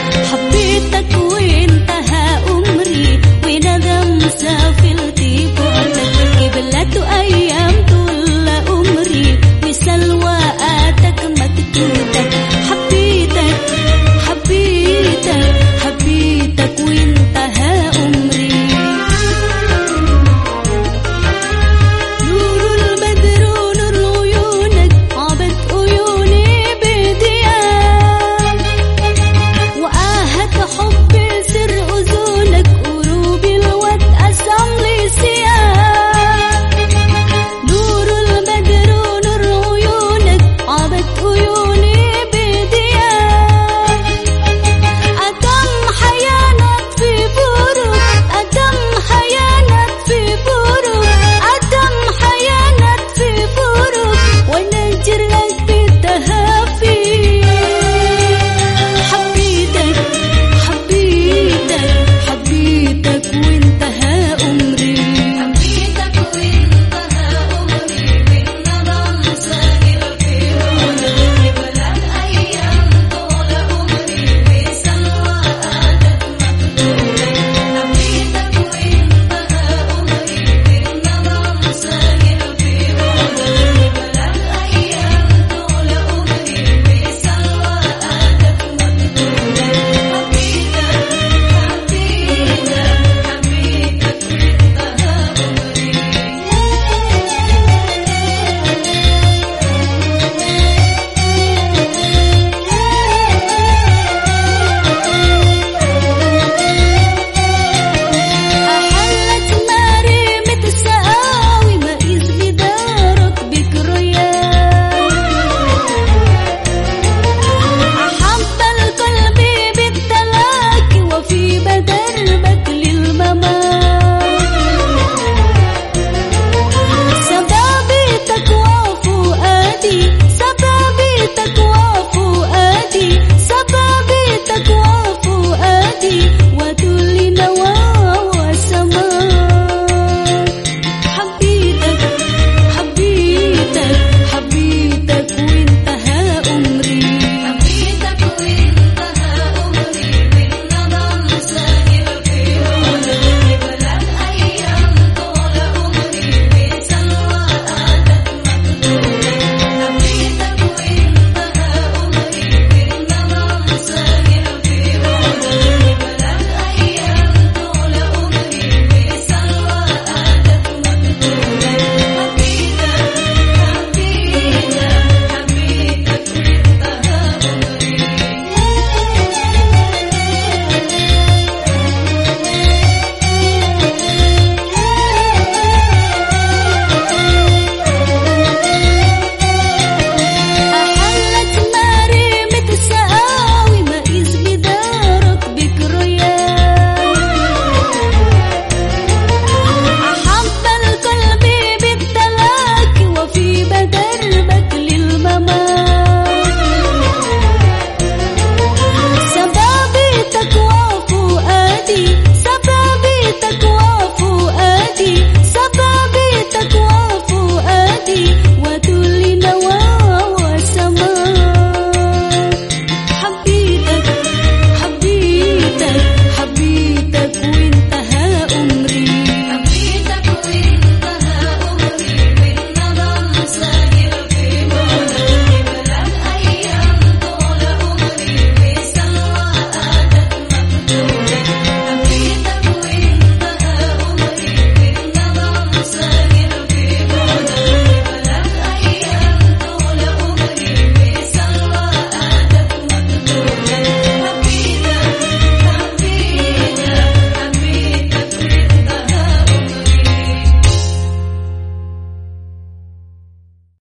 好